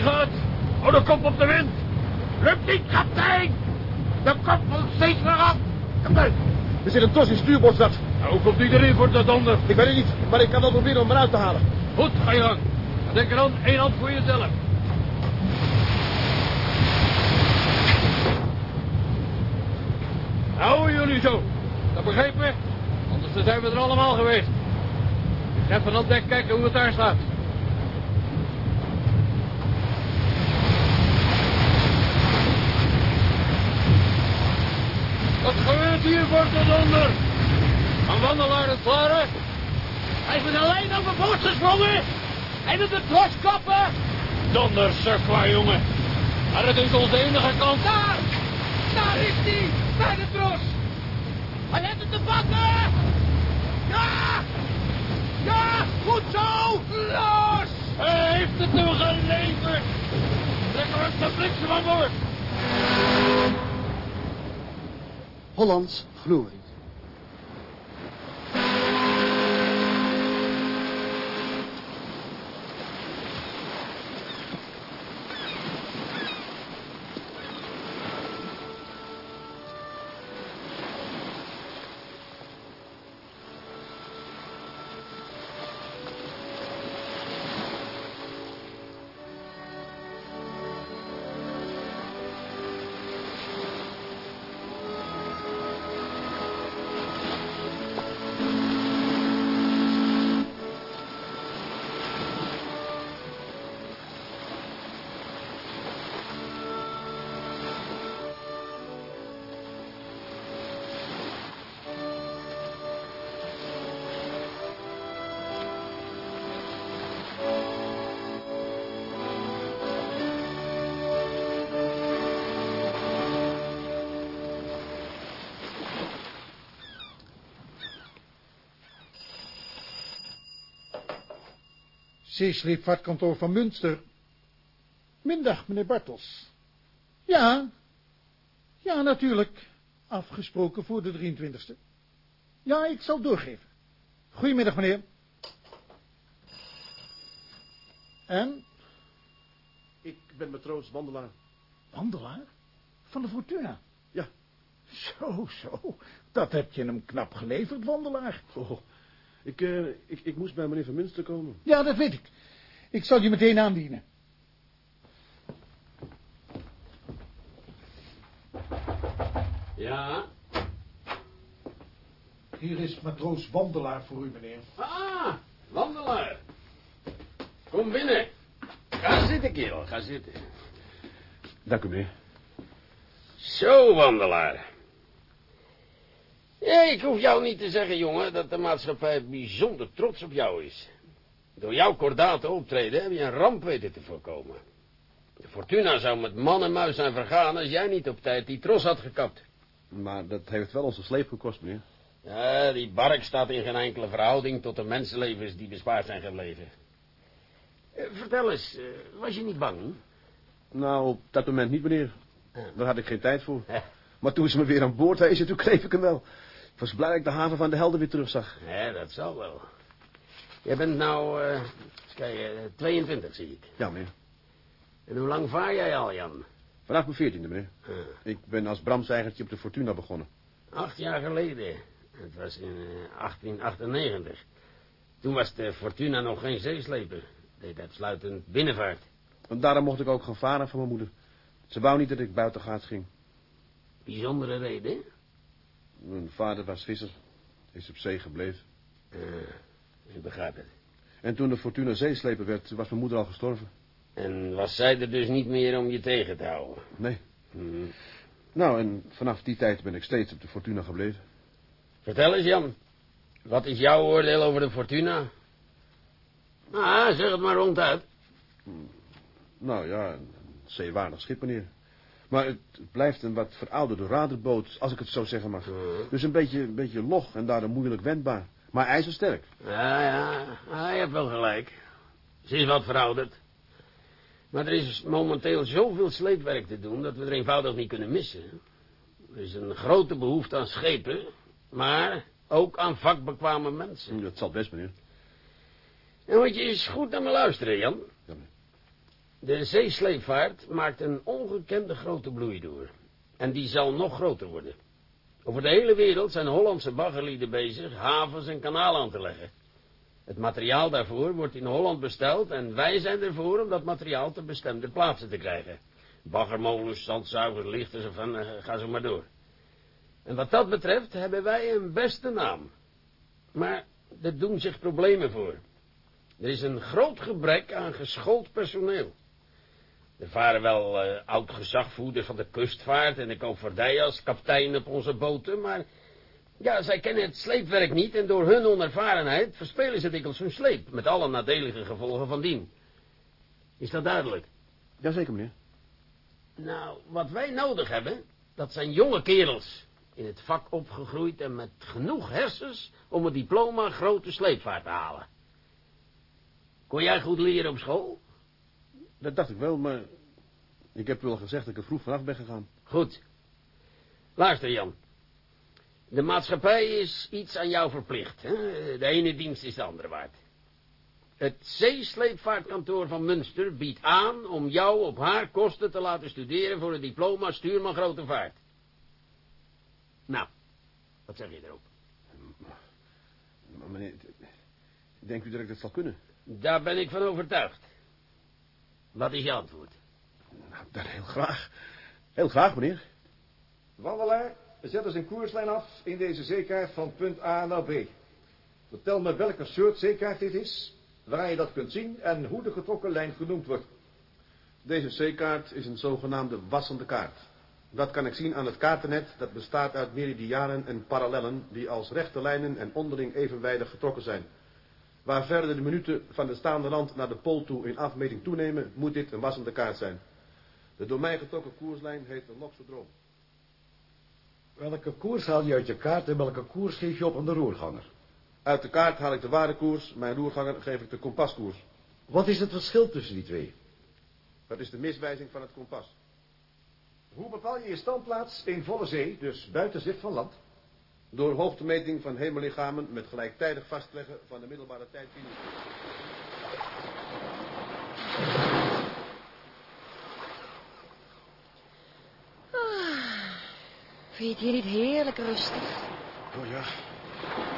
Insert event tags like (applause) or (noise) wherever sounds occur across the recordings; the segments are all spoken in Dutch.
gaat. Hou de kop op de wind. Lukt niet, kapitein. De kop moet steeds weer af. Kapitein. Er zit een tos in stuurboordstad. Nou, hoe komt iedereen voor de donder? Ik weet het niet, maar ik kan wel proberen om eruit te halen. Goed, ga je gang. Denk eraan, één hand voor jezelf. Houden jullie zo. Dat begrijp je? Anders zijn we er allemaal geweest. Ik ga het dek kijken hoe het daar staat. Voor tot onder? Een wandelaar het klaren? Hij is met alleen overboord gesprongen. Hij doet de tros kappen. Donder, surfwa, jongen. Maar het is onze enige kans. Daar! Daar is hij! Bij de tros! Hij heeft het te pakken! Ja! Ja! Goed zo! Los! Hij heeft het hem geleverd! Trek hem de bliksem aan boord! Hollands glorie. Zeesleepvaartkantoor van Münster. Middag, meneer Bartels. Ja, ja, natuurlijk. Afgesproken voor de 23e. Ja, ik zal doorgeven. Goedemiddag, meneer. En? Ik ben matroos wandelaar. Wandelaar? Van de Fortuna? Ja. Zo, zo. Dat heb je hem knap geleverd, wandelaar. Oh, ik, eh, ik, ik moest bij meneer Van Munster komen. Ja, dat weet ik. Ik zal je meteen aandienen. Ja? Hier is matroos Wandelaar voor u, meneer. Ah, wandelaar. Kom binnen. Ga zitten, kerel, ga zitten. Dank u, meneer. Zo, wandelaar. Ja, ik hoef jou niet te zeggen, jongen, dat de maatschappij bijzonder trots op jou is. Door jouw kordate optreden heb je een ramp weten te voorkomen. De Fortuna zou met man en muis zijn vergaan als jij niet op tijd die tros had gekapt. Maar dat heeft wel onze sleep gekost, meneer. Ja, die bark staat in geen enkele verhouding tot de mensenlevens die bespaard zijn gebleven. Eh, vertel eens, eh, was je niet bang? Nou, op dat moment niet, meneer. Ja. Daar had ik geen tijd voor. Maar toen ze me weer aan boord wezen, toen kreeg ik hem wel. Was blij dat ik de haven van de helden weer terugzag. Ja, dat zal wel. Jij bent nou, eh, kijken, eh, 22 zie ik. Ja, meneer. En hoe lang vaar jij al, Jan? Vanaf mijn veertiende, meneer. Ah, Ik ben als bramseigertje op de Fortuna begonnen. acht jaar geleden. Het was in eh, 1898. Toen was de Fortuna nog geen zeesleper. Deed uitsluitend binnenvaart. En daarom mocht ik ook gaan varen van mijn moeder. Ze wou niet dat ik buitengaats ging. Bijzondere reden? Mijn vader was visser. Is op zee gebleven. Ah, ik begrijp het. En toen de Fortuna zeesleper werd, was mijn moeder al gestorven. En was zij er dus niet meer om je tegen te houden? Nee. Hm. Nou, en vanaf die tijd ben ik steeds op de Fortuna gebleven. Vertel eens, Jan. Wat is jouw oordeel over de Fortuna? Ah, zeg het maar ronduit. Nou ja, een zeewaardig schip, meneer. Maar het blijft een wat verouderde raderboot, als ik het zo zeggen mag. Hm. Dus een beetje, een beetje log en daardoor moeilijk wendbaar. Maar ijzersterk. Ja, ja, ah, je hebt wel gelijk. Ze is wat verouderd. Maar er is momenteel zoveel sleepwerk te doen dat we er eenvoudig niet kunnen missen. Er is een grote behoefte aan schepen, maar ook aan vakbekwame mensen. Dat zal best, meneer. En moet je eens goed naar me luisteren, Jan. De zeesleepvaart maakt een ongekende grote bloei door. En die zal nog groter worden. Over de hele wereld zijn Hollandse baggerlieden bezig havens en kanalen aan te leggen. Het materiaal daarvoor wordt in Holland besteld en wij zijn ervoor om dat materiaal te bestemde plaatsen te krijgen. Baggermolens, zandzuigers, lichters, of van, eh, ga zo maar door. En wat dat betreft hebben wij een beste naam. Maar er doen zich problemen voor. Er is een groot gebrek aan geschoold personeel. Er varen wel uh, oud-gezagvoerders van de kustvaart en de koopvaardij als kapitein op onze boten, maar ja, zij kennen het sleepwerk niet en door hun onervarenheid verspelen ze dikwijls hun sleep, met alle nadelige gevolgen van dien. Is dat duidelijk? Jazeker, meneer. Nou, wat wij nodig hebben, dat zijn jonge kerels, in het vak opgegroeid en met genoeg hersens om een diploma grote sleepvaart te halen. Kon jij goed leren op school? Dat dacht ik wel, maar ik heb wel gezegd dat ik er vroeg vanaf ben gegaan. Goed. Luister, Jan. De maatschappij is iets aan jou verplicht. Hè? De ene dienst is de andere waard. Het zeesleepvaartkantoor van Münster biedt aan om jou op haar kosten te laten studeren voor het diploma stuurman grote vaart. Nou, wat zeg je erop? Maar meneer, denkt u dat ik dat zal kunnen? Daar ben ik van overtuigd. Wat is je antwoord? Nou, dat heel graag. Heel graag, meneer. Wandelaar, zet eens een koerslijn af in deze zeekaart van punt A naar B. Vertel me welke soort zeekaart dit is, waar je dat kunt zien en hoe de getrokken lijn genoemd wordt. Deze zeekaart is een zogenaamde wassende kaart. Dat kan ik zien aan het kaartennet dat bestaat uit meridianen en parallellen die als rechte lijnen en onderling evenwijdig getrokken zijn. Waar verder de minuten van de staande land naar de pool toe in afmeting toenemen, moet dit een wassende kaart zijn. De door mij getrokken koerslijn heet de Loksodroom. Welke koers haal je uit je kaart en welke koers geef je op aan de roerganger? Uit de kaart haal ik de waardekoers, mijn roerganger geef ik de kompaskoers. Wat is het verschil tussen die twee? Dat is de miswijzing van het kompas. Hoe bepaal je je standplaats in volle zee, dus buiten zicht van land? Door hoogtemeting van hemellichamen met gelijktijdig vastleggen van de middelbare tijdlinie. Vind je het hier niet heerlijk rustig? Oh ja,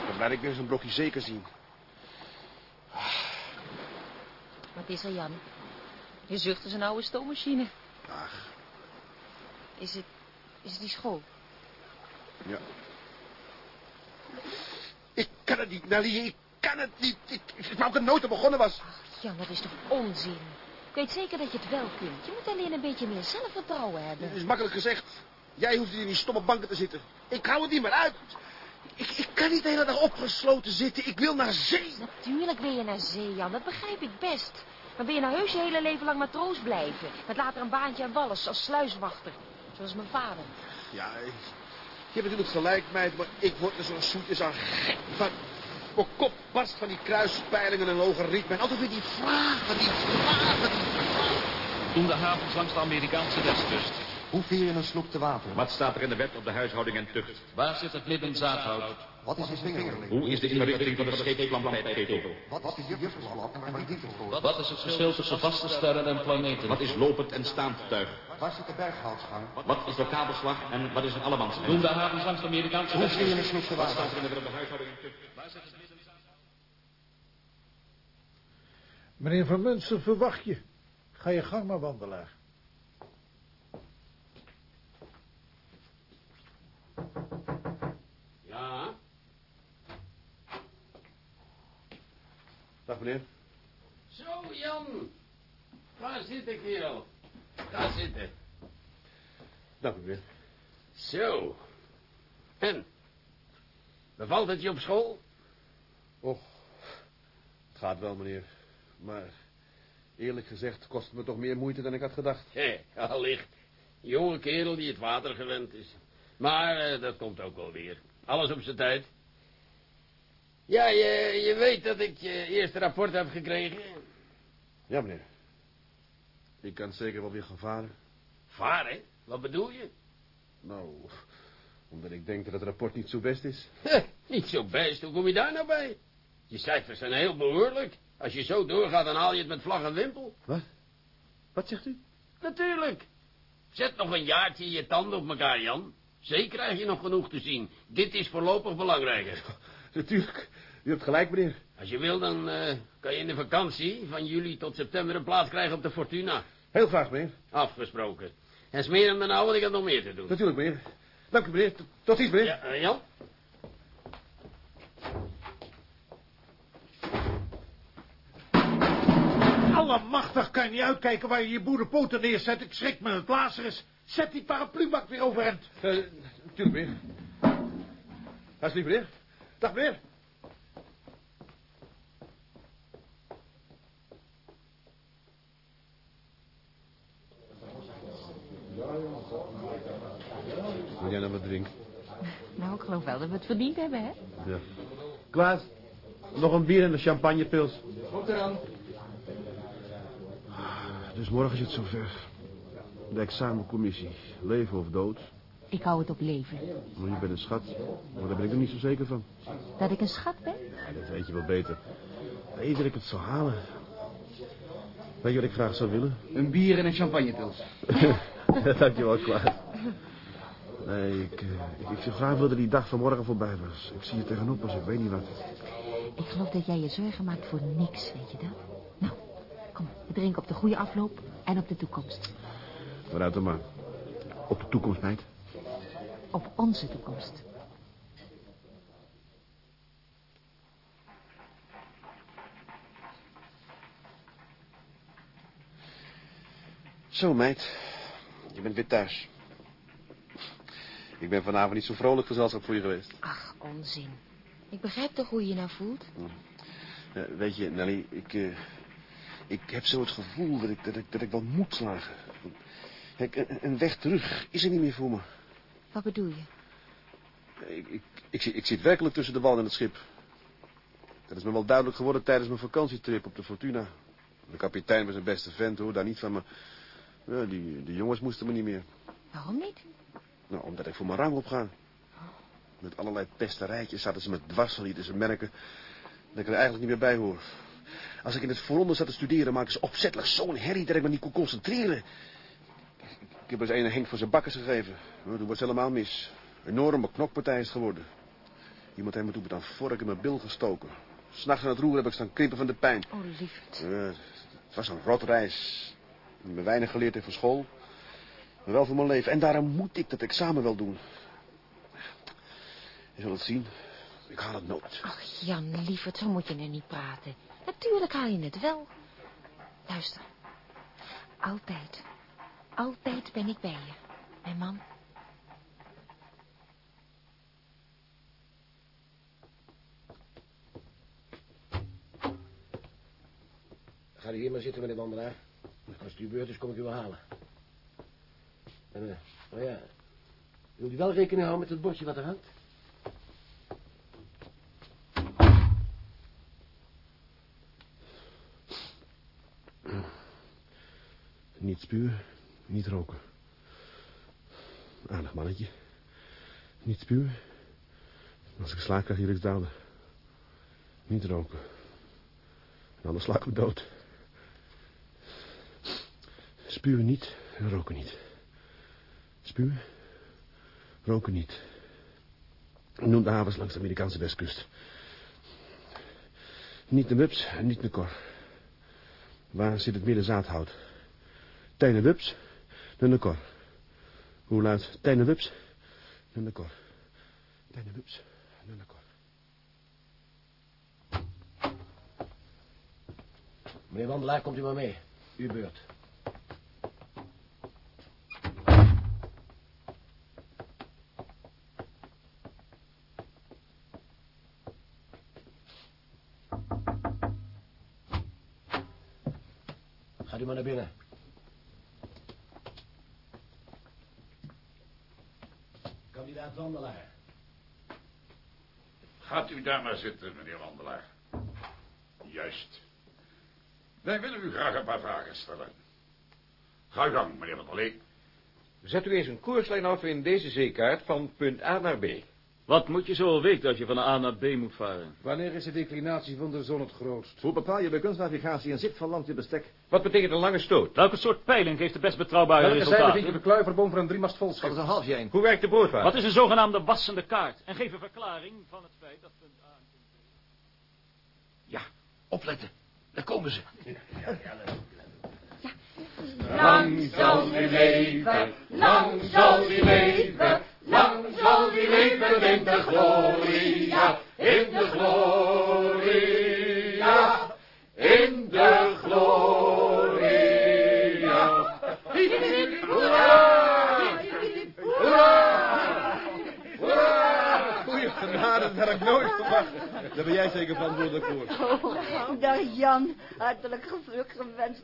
dan blijf ik weer zo'n blokje zeker zien. Wat is er, Jan? Je zucht als een oude stoommachine. Ach, Is het, is het die school? ja. Ik kan het niet, Nelly, ik kan het niet. Ik, ik wou dat het nooit begonnen was. Jan, dat is toch onzin? Ik weet zeker dat je het wel kunt. Je moet alleen een beetje meer zelfvertrouwen hebben. Dat is makkelijk gezegd. Jij hoeft niet in die stomme banken te zitten. Ik hou het niet meer uit. Ik, ik kan niet de hele dag opgesloten zitten. Ik wil naar zee. Natuurlijk wil je naar zee, Jan. Dat begrijp ik best. Maar wil je nou heus je hele leven lang matroos blijven? Met later een baantje aan Wallis als sluiswachter. Zoals mijn vader. Ja, ik, je hebt natuurlijk gelijk, meid, maar ik word er zo'n zoetjes aan gek van. Mijn kop barst van die kruispeilingen en logaritmen. En altijd weer die vragen, die vragen, die vragen. Toen de havens langs de Amerikaanse westkust. Hoe veer je een sloep te water? Wat staat er in de wet op de huishouding en tucht? Waar zit het midden zaadhout? Wat is je vingerling? Hoe is de inrichting van de scheepsplantijdketel? Wat is de en waar dient het voor? Wat is het verschil tussen vaste sterren en planeten? Wat is lopend en staand tuig? Waar zit de berghoutsgang? Wat is de kabelslag en wat is een allemansgang? Toen de havens langs de Amerikaanse Hoe je een sloep te Wat staat water? er in de huishouding? Waar zit het midden Meneer Van Munster, verwacht je. Ga je gang maar, wandelaar. Ja? Dag meneer. Zo, Jan. Waar zit ik hier al? Daar zitten. Dank u meneer. Zo. En? Bevalt het je op school? Och, het gaat wel meneer. Maar eerlijk gezegd kost het me toch meer moeite dan ik had gedacht. Hé, allicht. Jonge kerel die het water gewend is. Maar eh, dat komt ook wel weer. Alles op zijn tijd. Ja, je, je weet dat ik je eerste rapport heb gekregen. Ja meneer. Ik kan zeker wel weer gaan varen. Varen? Wat bedoel je? Nou, omdat ik denk dat het rapport niet zo best is. (laughs) Niet zo best. Hoe kom je daar nou bij? Je cijfers zijn heel behoorlijk. Als je zo doorgaat, dan haal je het met vlag en wimpel. Wat? Wat zegt u? Natuurlijk. Zet nog een jaartje je tanden op elkaar, Jan. Zeker krijg je nog genoeg te zien. Dit is voorlopig belangrijker. (laughs) Natuurlijk. U hebt gelijk, meneer. Als je wil, dan eh, kan je in de vakantie van juli tot september een plaats krijgen op de Fortuna. Heel graag, meneer. Afgesproken. En smeer hem dan nou, want ik heb nog meer te doen. Natuurlijk, meneer. Dank u, meneer. Tot- Tot ziens, meneer. Ja, eh, Jan? Allemachtig kan je niet uitkijken waar je je boerenpoten neerzet. Ik schrik me het Lazarus. Zet die paraplubak weer overeind. Eh, natuurlijk, meneer. Alsjeblieft, meneer. Dag, meneer. Wil jij nou wat drinken? (laughs) Nou, ik geloof wel dat we het verdiend hebben, hè? Ja. Klaas, nog een bier en een champagnepils. Komt eraan. Dus morgen is het zover. De examencommissie. Leven of dood. Ik hou het op leven. Maar je bent een schat. Maar daar ben ik er niet zo zeker van. Dat ik een schat ben? Ja, dat weet je wel beter. Weet dat ik het zou halen. Weet je wat ik graag zou willen? Een bier en een champagnepils. (laughs) (laughs) Dankjewel, Klaas. Nee, ik, eh, ik, ik zou graag willen dat die dag van morgen voorbij was. Ik zie je tegenop als ik weet niet wat. Ik geloof dat jij je zorgen maakt voor niks, weet je dat? Nou, kom, we drinken op de goede afloop en op de toekomst. Vooruit dan maar. Op de toekomst, meid. Op onze toekomst. Zo, meid. Je bent weer thuis. Ik ben vanavond niet zo vrolijk gezelschap voor je geweest. Ach, onzin. Ik begrijp toch hoe je je nou voelt? Eh, weet je, Nelly, ik, eh, ik heb zo het gevoel dat ik, dat ik, dat ik wel moet slagen. Kijk, een, een weg terug is er niet meer voor me. Wat bedoel je? Ik, ik, ik, zit- ik zit werkelijk tussen de wal en het schip. Dat is me wel duidelijk geworden tijdens mijn vakantietrip op de Fortuna. De kapitein was een beste vent, hoor, daar niet van, maar... Ja, die, die jongens moesten me niet meer. Waarom niet? Nou, omdat ik voor mijn rang opga. Met allerlei pesterijtjes zaten ze me dwars, lieten ze merken dat ik er eigenlijk niet meer bij hoor. Als ik in het vooronder zat te studeren, maakten ze opzettelijk zo'n herrie dat ik me niet kon concentreren. Ik heb eens een Henk voor zijn bakkers gegeven. Nou, toen was het helemaal mis. Een enorme knokpartij is het geworden. Iemand heeft me toen met een vork in mijn bil gestoken. S'nachts aan het roer heb ik staan krimpen van de pijn. Oh. Eh, het was een rotreis. Ik ben weinig geleerd heeft van school. Maar wel voor mijn leven. En daarom moet ik dat examen wel doen. Je zult het zien. Ik haal het nooit. Ach, Jan, lieverd, zo moet je er niet praten. Natuurlijk haal je het wel. Luister. Altijd. Altijd ben ik bij je. Mijn man. Ga hier maar zitten, meneer Wandelaar. Als het uw beurt is, kom ik u wel halen. En, eh, oh ja. Wilt u wel rekening houden met het bordje wat er hangt? Niet spuwen, niet roken. Aardig mannetje. Niet spuwen. Als ik sla, krijg je riksdalen. Niet roken. En anders sla ik me dood. Spuwen niet en roken niet. Spuwen, roken niet. Noem de havens langs de Amerikaanse westkust. Niet de Wups en niet de Kor. Waar zit het midden zaadhout? Tijne Wups, de Kor. Hoe luidt Tijne Wups, de Kor? Tijne Wups, de Kor. Meneer Wandelaar, komt u maar mee. Uw beurt. Daar maar zitten, meneer Wandelaar. Juist. Wij willen u graag een paar vragen stellen. Ga gang, meneer Van der. Zet u eens een koerslijn af in deze zeekaart van punt A naar B. Wat moet je zo weten als je van A naar B moet varen? Wanneer is de declinatie van de zon het grootst? Hoe bepaal je bij kunstnavigatie een zit van landje-bestek? Wat betekent een lange stoot? Welke soort peiling geeft de best betrouwbare Welke zijde vind je resultaten? de kluiverboom van een driemast volschip? Dat is een halfje een. Hoe werkt de boordvaart? Wat is een zogenaamde wassende kaart? En geef een verklaring van het feit dat punt A en punt B... Ja, opletten. Daar komen ze. Lang zal die leven, lang zal die leven, lang zal die leven in de gloria, in de gloria, in de gloria. Hoera! Hoera! Hoera! Goeie genade, dat had ik nooit verwacht. Daar ben jij zeker verantwoordelijk voor. Oh, dag Jan. Hartelijk geluk gewenst.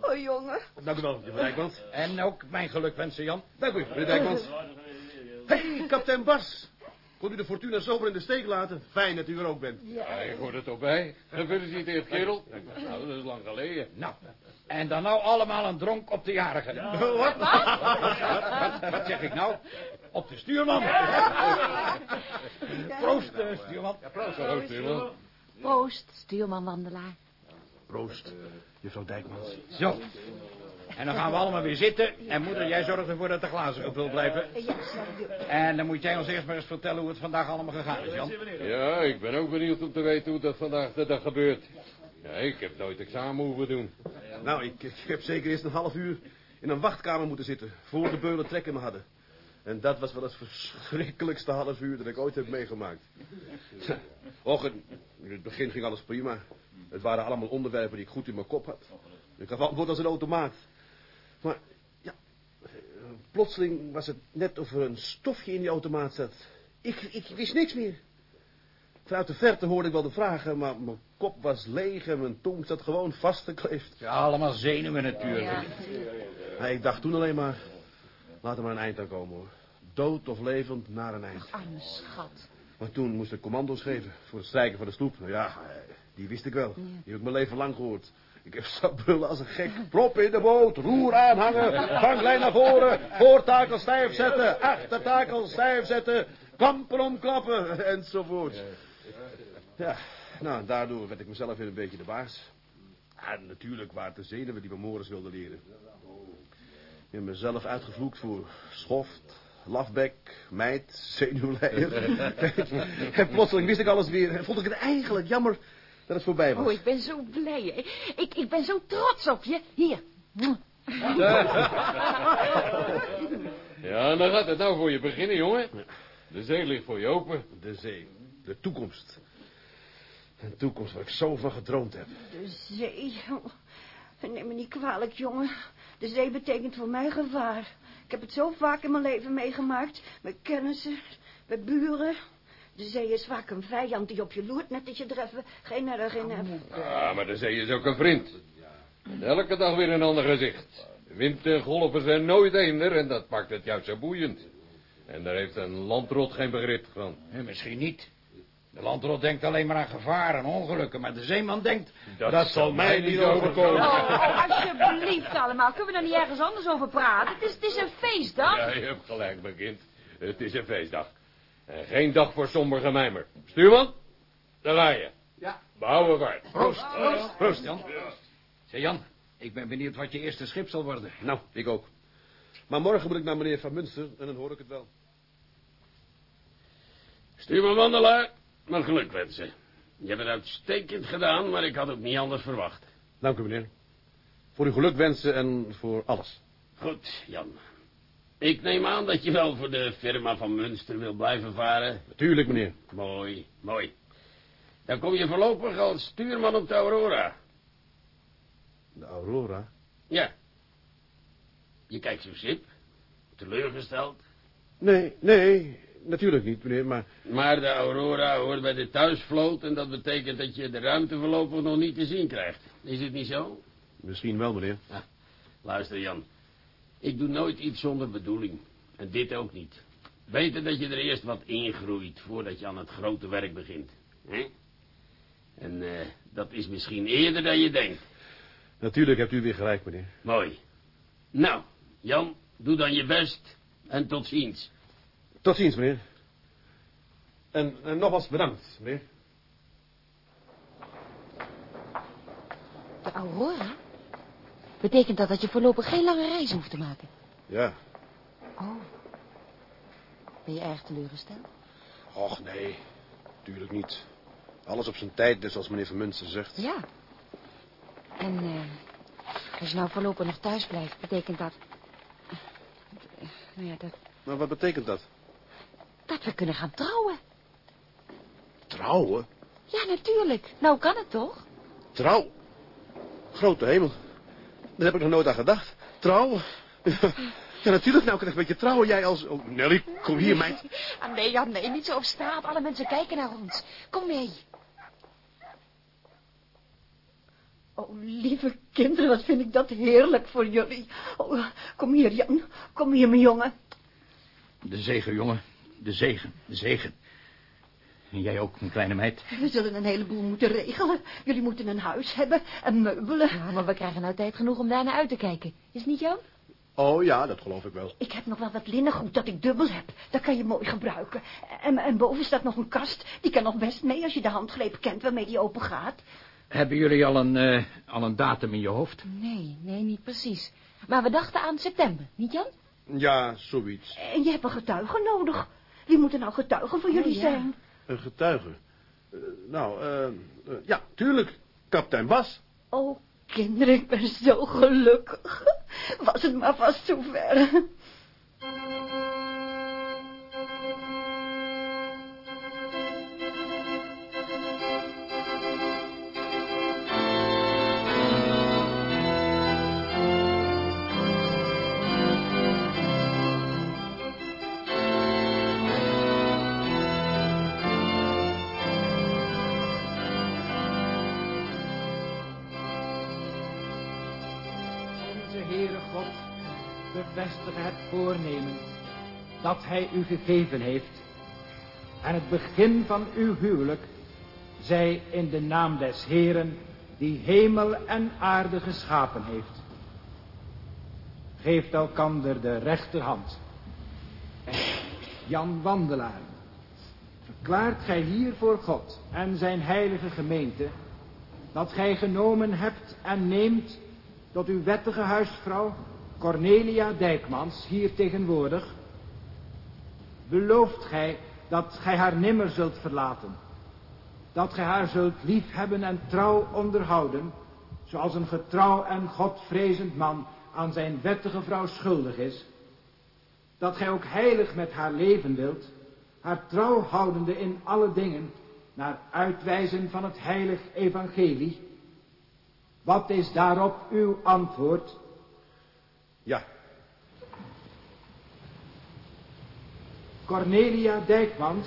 Oh, jongen. Dank u wel, meneer Dijkmans. En ook mijn geluk wensen, Jan. Dank u, meneer Dijkmans. Hé, hey, kapitein Bas. Kon u de Fortuna zomaar in de steek laten? Fijn dat u er ook bent. Ja, ik hoor er toch bij. Gefeliciteerd, kerel. Nou, dat is lang geleden. Nou, en dan nou allemaal een dronk op de jarige. Wat? Wat, wat zeg ik nou? Op de stuurman. Proost, eh, stuurman. Ja, proost. Hallo, stuurman. Proost, stuurman-wandelaar. Proost, juffrouw Dijkmans. Zo. En dan gaan we allemaal weer zitten. En moeder, jij zorgt ervoor dat de glazen gevuld blijven. Ja, sorry. En dan moet jij ons eerst maar eens vertellen hoe het vandaag allemaal gegaan is, Jan. Ja, ik ben ook benieuwd om te weten hoe dat vandaag de dag gebeurt. Ja, ik heb nooit examen hoeven doen. Nou, ik, ik heb zeker eerst een half uur in een wachtkamer moeten zitten... voor de beulen trek in me hadden. En dat was wel het verschrikkelijkste half uur dat ik ooit heb meegemaakt. Och, in in het begin ging alles prima. Het waren allemaal onderwerpen die ik goed in mijn kop had. Ik gaf antwoord als een automaat. Maar, ja, plotseling was het net of er een stofje in die automaat zat. Ik, ik wist niks meer. Vanuit de verte hoorde ik wel de vragen, maar mijn kop was leeg en mijn tong zat gewoon vastgekleefd. Ja, allemaal zenuwen natuurlijk. Nee, ik dacht toen alleen maar, laat er maar een eind aan komen hoor. Dood of levend, naar een eind. Arme schat. Maar toen moest ik commando's geven voor het strijken van de sloep. Nou ja, die wist ik wel. Die heb ik mijn leven lang gehoord. Ik heb staan brullen als een gek. Prop in de boot, roer aanhangen, vanglijn naar voren, voortakel stijf zetten, achtertakel stijf zetten, kampen omklappen, (laughs) enzovoort. Ja, nou, daardoor werd ik mezelf weer een beetje de baas. En natuurlijk waren de zenuwen die me Morris wilde leren. Ik heb mezelf uitgevloekt voor schoft, lafbek, meid, zenuwleier. (laughs) en plotseling wist ik alles weer en vond ik het eigenlijk jammer dat het voorbij was. Oh, ik ben zo blij. hè. Ik, ik ben zo trots op je. Hier. Ja, dan gaat het nou voor je beginnen, jongen. De zee ligt voor je open. De zee, de toekomst. Een toekomst waar ik zo van gedroomd heb. De zee. Oh, Neem me niet kwalijk, jongen. De zee betekent voor mij gevaar. Ik heb het zo vaak in mijn leven meegemaakt. Met kennissen, met buren. De zee is vaak een vijand die op je loert, net als je er even geen erg in hebt. Ja, maar de zee is ook een vriend. En elke dag weer een ander gezicht. De wind en golven zijn nooit eender en dat maakt het juist zo boeiend. En daar heeft een landrot geen begrip van. Nee, misschien niet. De landrot denkt alleen maar aan gevaar en ongelukken, maar de zeeman denkt... Dat, zal mij niet overkomen. Oh, oh, alsjeblieft allemaal. Kunnen we dan niet ergens anders over praten? Het is, het is een feestdag. Ja, je hebt gelijk, mijn kind. Het is een feestdag. En geen dag voor somber gemijmer. Stuurman, daar ga je. Ja. Behouden vaart. Proost, proost, proost, Jan. Zeg, Jan, ik ben benieuwd wat je eerste schip zal worden. Nou, ik ook. Maar morgen moet ik naar meneer Van Munster en dan hoor ik het wel. Stuurman Wandelaar, mijn geluk wensen. Je hebt het uitstekend gedaan, maar ik had het niet anders verwacht. Dank u, meneer. Voor uw geluk wensen en voor alles. Goed, Jan. Ik neem aan dat je wel voor de firma van Münster wil blijven varen. Natuurlijk, meneer. Mooi, mooi. Dan kom je voorlopig als stuurman op de Aurora. De Aurora? Ja. Je kijkt zo sip. Teleurgesteld. Nee, nee, natuurlijk niet, meneer, maar... Maar de Aurora hoort bij de thuisvloot en dat betekent dat je de ruimte voorlopig nog niet te zien krijgt. Is het niet zo? Misschien wel, meneer. Luister, Jan. Ik doe nooit iets zonder bedoeling. En dit ook niet. Beter dat je er eerst wat ingroeit voordat je aan het grote werk begint. hè? En eh, dat is misschien eerder dan je denkt. Natuurlijk hebt u weer gelijk, meneer. Mooi. Nou, Jan, doe dan je best. En tot ziens. Tot ziens, meneer. En, en nogmaals bedankt, meneer. De Aurora? Betekent dat dat je voorlopig geen lange reis hoeft te maken? Ja. Oh. Ben je erg teleurgesteld? Och, nee. Tuurlijk niet. Alles op zijn tijd, dus als meneer Van Munster zegt. Ja. En eh, als je nou voorlopig nog thuis blijft, betekent dat... nou ja, dat, Maar wat betekent dat? dat we kunnen gaan trouwen. Trouwen? Ja, natuurlijk. Nou kan het toch? Trouw? Grote hemel. Daar heb ik nog nooit aan gedacht. Trouwen? Ja, natuurlijk. Nou kan ik met je trouwen. Jij als... Oh, Nelly, kom hier, meid. (laughs) Ah, nee, ja, nee, niet zo op straat. Alle mensen kijken naar ons. Kom mee. Oh, lieve kinderen, wat vind ik dat heerlijk voor jullie. Oh, kom hier, Jan. Kom hier, mijn jongen. De zegen, jongen. De zegen, de zegen. En jij ook, mijn kleine meid. We zullen een heleboel moeten regelen. Jullie moeten een huis hebben en meubelen. Ja, maar we krijgen nou tijd genoeg om daar naar uit te kijken. Is het niet, Jan? Oh ja, dat geloof ik wel. Ik heb nog wel wat linnengoed dat ik dubbel heb. Dat kan je mooi gebruiken. En, en boven staat nog een kast. Die kan nog best mee als je de handgreep kent waarmee die open gaat. Hebben jullie al een, eh, al een datum in je hoofd? Nee, nee, niet precies. Maar we dachten aan september, niet Jan? Ja, zoiets. En je hebt een getuige nodig. Wie moet er nou getuige voor jullie ja. zijn? Een getuige. Eh, nou, eh, eh, ja, tuurlijk. Kapitein Bas. Oh, kinderen, ik ben zo gelukkig. Was het maar vast zover. Hij u gegeven heeft. En het begin van uw huwelijk zij in de naam des Heeren die hemel en aarde geschapen heeft. Geeft elkander de rechterhand. Jan Wandelaar, verklaart gij hier voor God en zijn heilige gemeente dat gij genomen hebt en neemt tot uw wettige huisvrouw Cornelia Dijkmans hier tegenwoordig, belooft gij dat gij haar nimmer zult verlaten, dat gij haar zult liefhebben en trouw onderhouden, zoals een getrouw en godvrezend man aan zijn wettige vrouw schuldig is, dat gij ook heilig met haar leven wilt, haar trouw houdende in alle dingen, naar uitwijzen van het heilig evangelie, wat is daarop uw antwoord? Ja. Cornelia Dijkmans,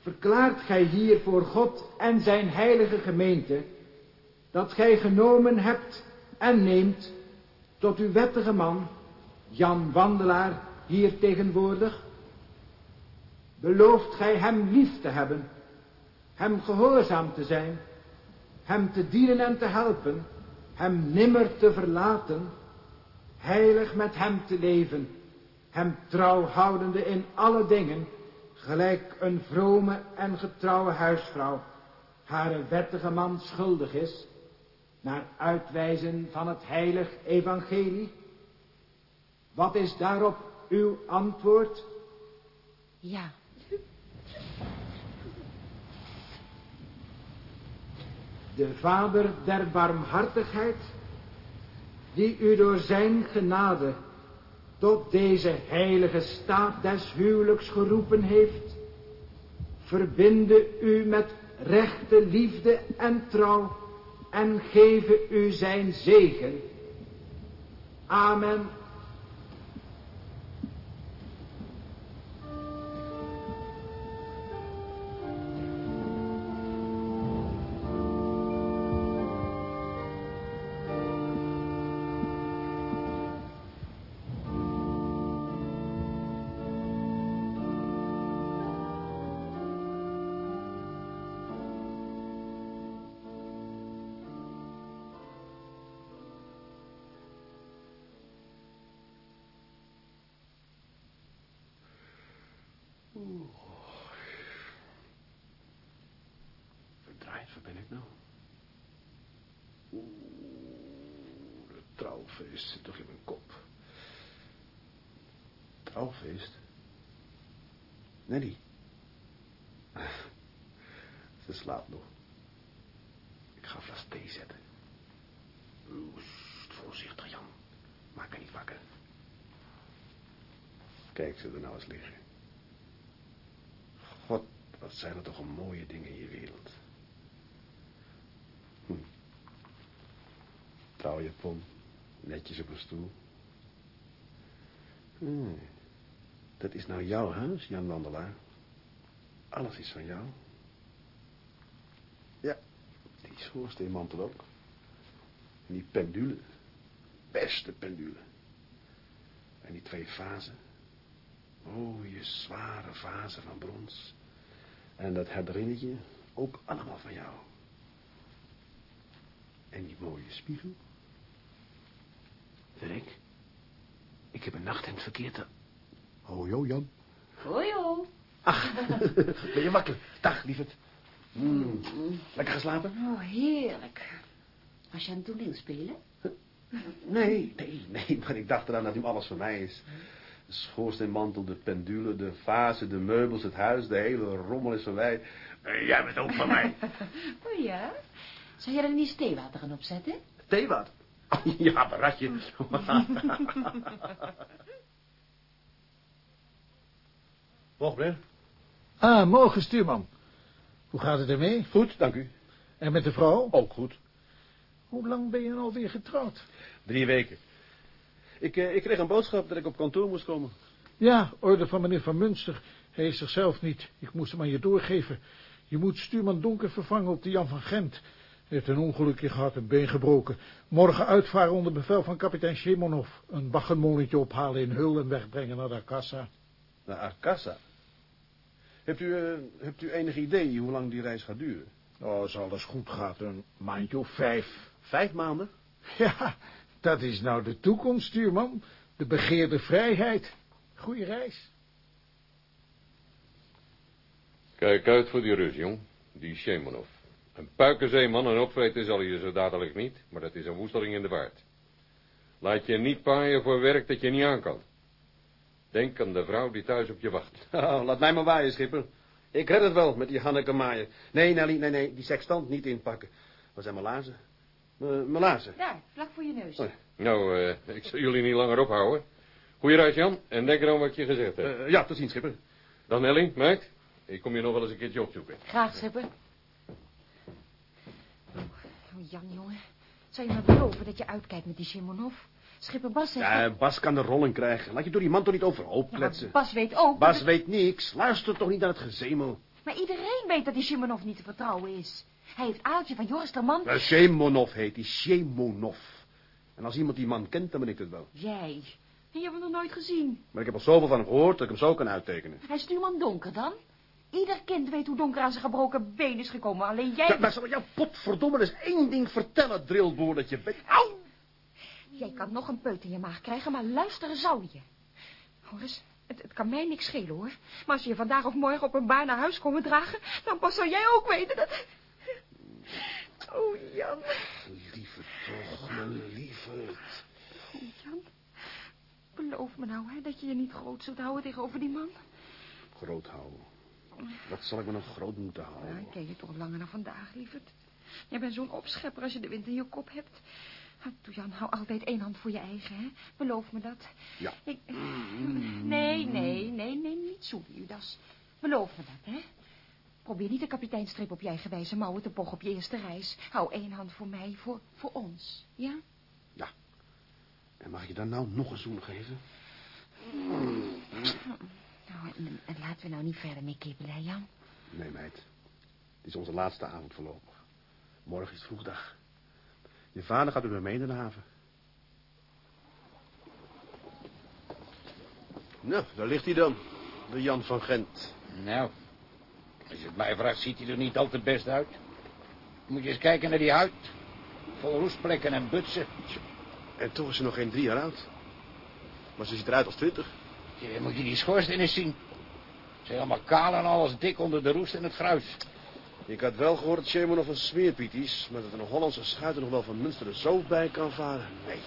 verklaart gij hier voor God en zijn heilige gemeente, dat gij genomen hebt en neemt tot uw wettige man, Jan Wandelaar, hier tegenwoordig? Belooft gij hem lief te hebben, hem gehoorzaam te zijn, hem te dienen en te helpen, hem nimmer te verlaten, heilig met hem te leven, hem trouw houdende in alle dingen, gelijk een vrome en getrouwe huisvrouw, haar wettige man schuldig is, naar uitwijzen van het heilig evangelie? Wat is daarop uw antwoord? Ja. de Vader der barmhartigheid, die u door zijn genade tot deze heilige staat des huwelijks geroepen heeft, verbinde u met rechte liefde en trouw en geven u zijn zegen. Amen. Oeh. Verdraaid, waar ben ik nou? Oeh, de trouwfeest zit toch in mijn kop. Trouwfeest? Nelly. (laughs) Ze slaapt nog. Ik ga vast thee zetten. Oeh, voorzichtig, Jan. Maak haar niet wakker. Kijk ze er nou eens liggen. Wat zijn er toch een mooie dingen in je wereld. Hm. Trouwjapon, netjes op een stoel. Hm. Dat is nou jouw huis, Jan Wandelaar. Alles is van jou. Ja, die schoorsteenmantel ook. En die pendule. Beste pendule. En die twee vazen. Mooie, zware vazen van brons. En dat herderinnetje, ook allemaal van jou. En die mooie spiegel. Rick, ik heb een nachthemd verkeerd. Oh, jo, Jan. Hoi, ho. Ach, (laughs) ben je wakker? Dag, lieverd. Mm. Lekker geslapen? Oh, heerlijk. Was je aan het toneel spelen? Nee, nee, nee, maar ik dacht eraan dat nu alles voor mij is. De schoorsteenmantel, de pendule, de vazen, de meubels, het huis, de hele rommel is van mij. Eh, Jij bent ook van mij. (laughs) Oh ja? Zou jij er niet theewater gaan opzetten? Theewater? (laughs) Ja, baratje. (laughs) Morgen, meneer. Ah, morgen, stuurman. Hoe gaat het ermee? Goed, dank u. En met de vrouw? Ook goed. Hoe lang ben je nou alweer getrouwd? Drie weken. Ik, eh, ik kreeg een boodschap dat ik op kantoor moest komen. Ja, orde van meneer Van Munster. Hij is zichzelf niet. Ik moest hem aan je doorgeven. Je moet stuurman Donker vervangen op de Jan van Gent. Hij heeft een ongelukje gehad, een been gebroken. Morgen uitvaren onder bevel van kapitein Shemonov. Een baggermolentje ophalen in Hul en wegbrengen naar de Akassa. Naar Akassa? Hebt u, eh, hebt u enig idee hoe lang die reis gaat duren? Oh, als alles goed gaat, een maandje of vijf. Vijf maanden? Ja, dat is nou de toekomst, stuurman. De begeerde vrijheid. Goeie reis. Kijk uit voor die Rus, jong. Die Shemanov. Een puikenzeeman en opvreten zal hij je zo dadelijk niet, maar dat is een woesteling in de vaart. Laat je niet paaien voor werk dat je niet aan kan. Denk aan de vrouw die thuis op je wacht. (laughs) Oh, laat mij maar waaien, schipper. Ik red het wel met die Hanneke Maaien. Nee, Nelly, nee, nee, die sextant niet inpakken. Waar zijn mijn laarzen? Uh, mijn laarzen. Daar, vlak voor je neus. Oh, Nou, eh, ik zal jullie niet langer ophouden. Goeie reis, Jan. En denk erom wat ik je gezegd heb. Eh, ja, tot ziens, schipper. Dan Nelly, meid. Ik kom je nog wel eens een keertje opzoeken. Graag, schipper. Oh, Jan, jongen. Zou je me beloven dat je uitkijkt met die Shimonov? Schipper Bas zegt... Ja, dat- Bas kan de rolling krijgen. Laat je door die man toch niet overhoop kletsen. maar Bas weet ook... Bas het- weet niks. Luister toch niet naar het gezemel. Maar iedereen weet dat die Shimonov niet te vertrouwen is. Hij heeft Aaltje van Jorsterman... Uh, Shemonov heet die, Shemonov. En als iemand die man kent, dan ben ik het wel. Jij. Je hebt hem nog nooit gezien. Maar ik heb al zoveel van hem gehoord dat ik hem zo kan uittekenen. Hij is stuurman Donker dan? Ieder kind weet hoe Donker aan zijn gebroken been is gekomen. Alleen jij... Ja, maar zal ik jou potverdomme eens één ding vertellen, drillboer, dat je bent... Au! Jij kan nog een peut in je maag krijgen, maar luisteren zou je. Hoor eens, het, het kan mij niks schelen, hoor. Maar als je je vandaag of morgen op een baar naar huis komen dragen... dan pas zou jij ook weten dat... Oh, Jan. Lieve toch, mijn lieverd. Oh, Jan. Beloof me nou, hè, dat je je niet groot zult houden tegenover die man. Groot houden. Wat zal ik me nog groot moeten houden? ik ken je toch langer dan vandaag, lieverd. Jij bent zo'n opschepper als je de wind in je kop hebt. Ah, Toe, Jan, hou altijd één hand voor je eigen, hè? Beloof me dat. Ja. Ik... Nee, nee, nee, nee, niet zo, Judas. Beloof me dat, hè? Probeer niet de kapiteinstrip op je eigen wijze mouwen te pochen op je eerste reis. Hou één hand voor mij, voor, voor ons, ja? En mag je dan nou nog een zoen geven? Nou, en, en laten we nou niet verder mee kibbelen, hè, Jan? Nee, meid. Het is onze laatste avond voorlopig. Morgen is het vroegdag. Je vader gaat weer mee naar de haven. Nou, daar ligt hij dan. De Jan van Gent. Nou, als je het mij vraagt, ziet hij er niet al te best uit. Moet je eens kijken naar die huid. Vol roestplekken en butsen. En toch is ze nog geen drie jaar oud. Maar ze ziet eruit als twintig. Je, moet je die schoorsteen eens zien. Ze zijn allemaal kaal en alles dik onder de roest en het gruis. Ik had wel gehoord dat Shemanov een smeerpiet is, maar dat een Hollandse schuit er nog wel van Münster zo bij kan varen. Nee.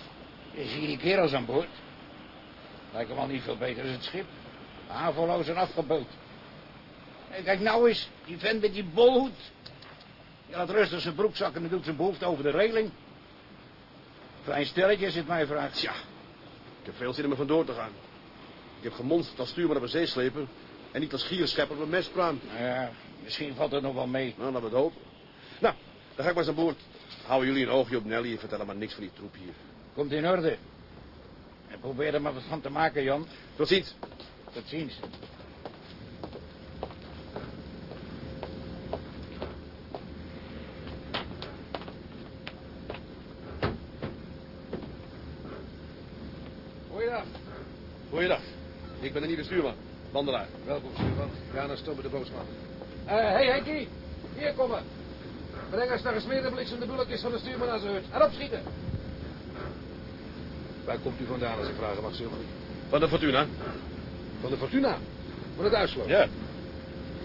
Je ziet die kerels aan boord. Lijken wel niet veel beter dan het schip. Haveloos en afgebeuld. En kijk nou eens, die vent met die bolhoed. Die laat rustig zijn broek zakken en doet zijn behoefte over de reling. Fijn stelletje je het mij vraagt. Tja, ik heb veel zin om er vandoor te gaan. Ik heb gemonsterd als stuurman op een zeesleper en niet als gierschepper op een mespraam. Nou ja, misschien valt het nog wel mee. Nou, laten we het hopen. Nou, dan ga ik maar eens aan boord. Houden jullie een oogje op Nelly en vertel maar niks van die troep hier. Komt in orde. En probeer er maar wat van te maken, Jan. Tot ziens. Tot ziens. Goeiedag. Goeiedag. Ik ben de nieuwe stuurman. Wandelaar. Welkom, stuurman. Ga naar stoppen de boosman. Hé, uh, hey, Henkie. Hier komen. Breng eens naar gesmeerde bliksem de bulletjes van de stuurman naar zijn hut. En opschieten. Waar komt u vandaan als ik vragen mag, stuurman? Van de Fortuna. Van de Fortuna? Van het Duitsland? Ja.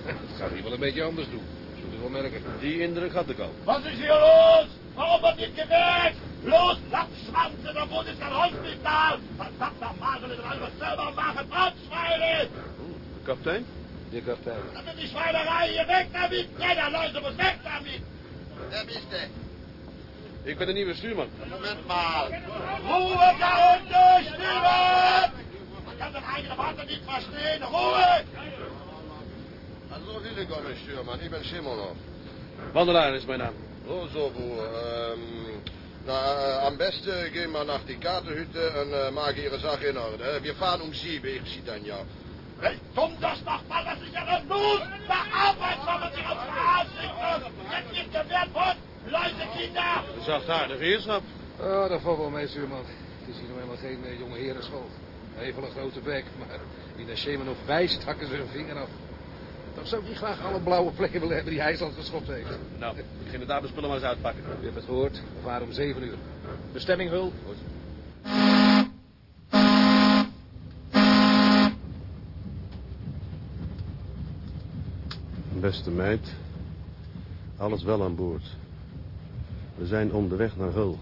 Het gaat hier wel een beetje anders doen. Zult u wel merken. Die indruk had ik al. Wat is hier los? Warum wird nicht gewählt? Los, Lapsschwanze, da wohnt ist ein Hospital! Verdammt nochmal, soll ich das alles selber machen? Brandschweine! Kapitein? De kapitein. Dann ist die Schweinerei hier weg damit! Jeder Leute muss weg damit! Wer bist du? Ik ben de nieuwe stuurman. Moment mal. Ruhe da unten, Stüber! Man kann das eigene Worte nicht verstehen. Ruhe! Ich kommen, Stürmann. Ich bin Shimonov. Wandelaar is mijn naam. So, so, ähm, na, äh, am besten gehen wir nach die Kartehütte und äh, machen Ihre Sache in Ordnung. Wir fahren um sieben, ich sehe dann ja. Hey, komm das doch mal, das ist ja das Blut! Nach Arbeit soll man sich aufs Gras schicken! Jetzt nicht gewährt wird! Leute, Kinder! Zachtaardig heerschap. Oh, dat valt wel mee, stuurman. Het is hier nog helemaal geen uh, jonge herenschool. Hij heeft wel een grote bek, maar wie naar Shemanov wijst, hakken ze hun vinger af. Toch zou ik niet graag alle blauwe plekken willen hebben die IJsland geschopt heeft. Nou, ik ga inderdaad de spullen maar eens uitpakken. U hebt het gehoord. We varen om zeven uur. Bestemming Hul. Goed. Beste meid, alles wel aan boord. We zijn onderweg naar Hul.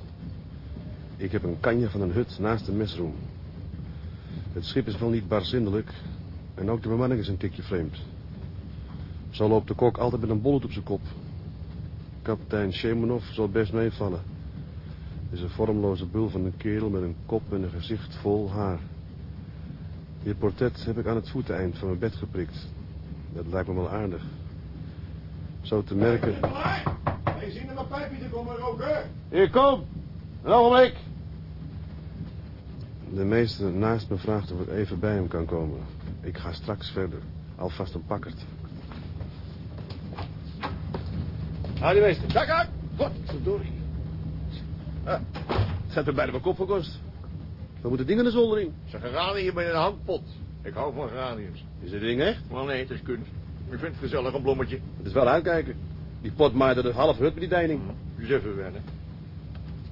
Ik heb een kanje van een hut naast de mesroom. Het schip is wel niet barzindelijk en ook de bemanning is een tikje vreemd. Zo loopt de kok altijd met een bollet op zijn kop. Kapitein Shemanov zal best meevallen. Het is een vormloze bul van een kerel met een kop en een gezicht vol haar. Dit portret heb ik aan het voeteneind van mijn bed geprikt. Dat lijkt me wel aardig. Zo te merken... Wij zien er een pijpje te komen roken. Hier, kom. Een ogenblik. De meester naast me vraagt of ik even bij hem kan komen. Ik ga straks verder. Alvast een pakkerd. Hou die meester. Kijk uit. Wat, verdorie. Ah, het gaat er bijna mijn kop gekost. We moeten dingen de zolder in. Ze geranium in een hangpot. Ik hou van geraniums. Is dit ding echt? Maar nee, het is kunst. Ik vind het gezellig, een bloemetje. Het is wel uitkijken. Die pot maaide de half hut met die deining. Dus even wennen.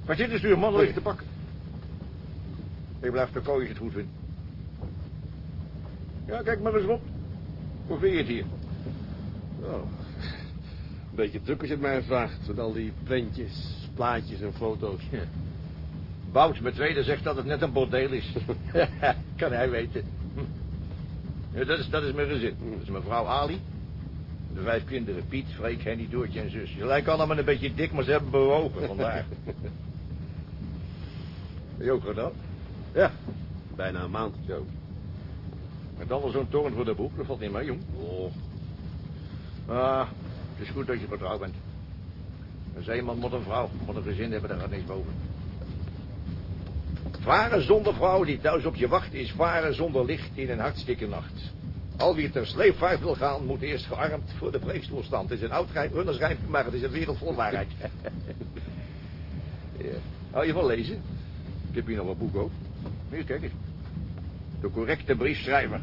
Waar zit de stuurman? Ligt te pakken. Ik blijf te kooi als je het goed vindt. Ja, kijk maar eens op. Hoe vind je het hier? Oh, een beetje druk als je het mij vraagt. Met al die prentjes, plaatjes en foto's. Ja. Bouts, mijn tweede, zegt dat het net een bordeel is. (laughs) kan hij weten. Ja, dat, is, dat is mijn gezin. Dat is mijn vrouw Ali. De vijf kinderen. Piet, Freek, Henny, Doortje en zus. Ze lijken allemaal een beetje dik, maar ze hebben bewogen vandaag. (laughs) Heb je ook gedaan? Ja, bijna een maand. Zo. En dan wel zo'n toren voor de boek, dat valt niet mee, jong. Oh. Ah, het is goed dat je vertrouwd bent. Een zeeman moet een vrouw, moet een gezin hebben, daar gaat niks boven. Varen zonder vrouw die thuis op je wacht is varen zonder licht in een hartstikke nacht. Al wie ter sleepvaart wil gaan, moet eerst gearmd voor de preekstoelstand. Het is een oud runnersrijm, maar het is een wereld vol waarheid. (laughs) ja. Hou je van lezen? Ik heb hier nog een boek ook. Hier, kijk eens. De correcte briefschrijver.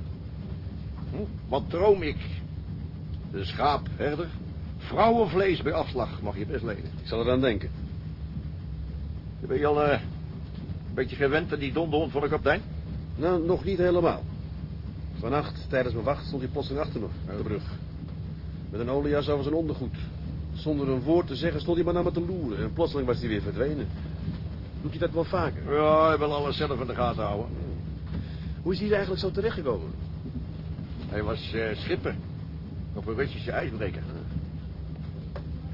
Hm? Wat droom ik? De schaapherder. Vrouwenvlees bij afslag, mag je best lenen. Ik zal er aan denken. Ben je al uh, een beetje gewend aan die donderhond van de kapitein? Nou, nog niet helemaal. Vannacht, tijdens mijn wacht, stond hij plotseling achter me, aan de brug. Met een oliejas over zijn ondergoed. Zonder een woord te zeggen stond hij maar naar me te loeren. En plotseling was hij weer verdwenen. Doet hij dat wel vaker? Ja, hij wil alles zelf in de gaten houden. Hoe is hij er eigenlijk zo terechtgekomen? Hij was eh, schipper op een Russische ijsbreker.